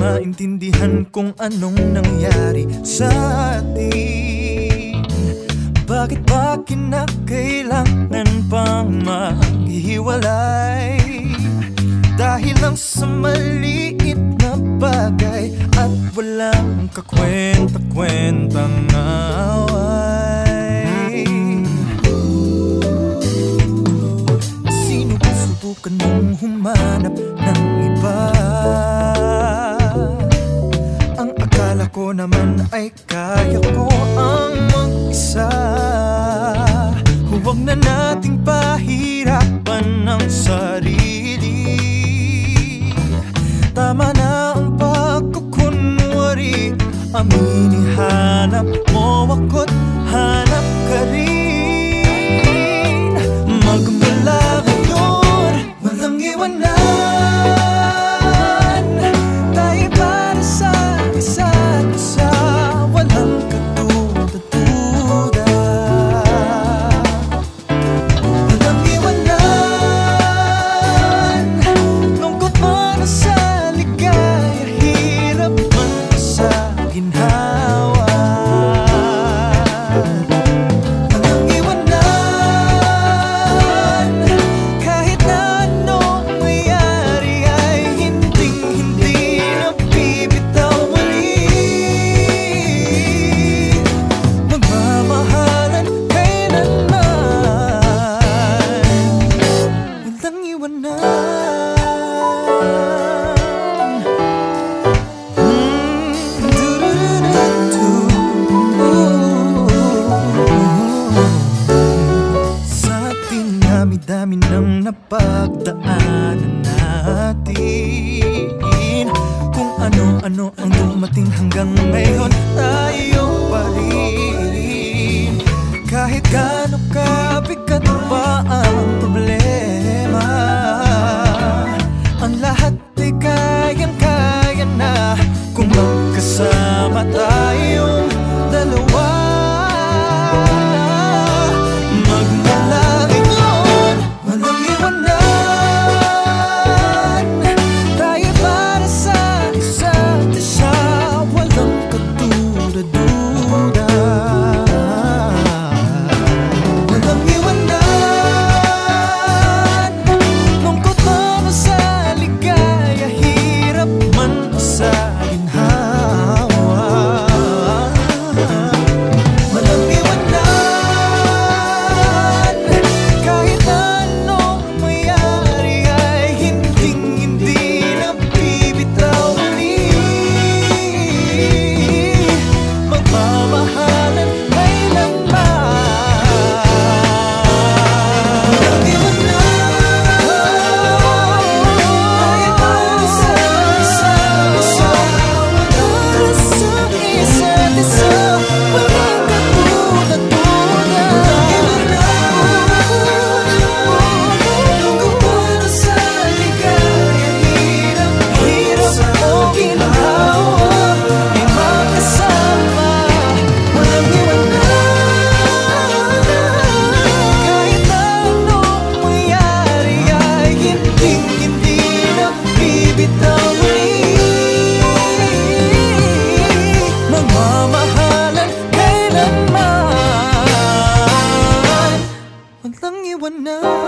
maintindihan kung anong nangyari sa atin. Bakit ba kinakailangan pang maghiwalay Dahil lang sa maliit na bagay At walang kakwenta-kwentang away akala ko naman ay kaya ko ang mag-isa. Huwag na nating pahirapan ang sarili. Tama na ang pagkukunwari. Amini hanap mo ako't hanap dinami-dami ng napagdaanan natin Kung ano-ano ang dumating hanggang ngayon tayo pa rin. Kahit gaano kabigat pa ang Magkasama tayo. No.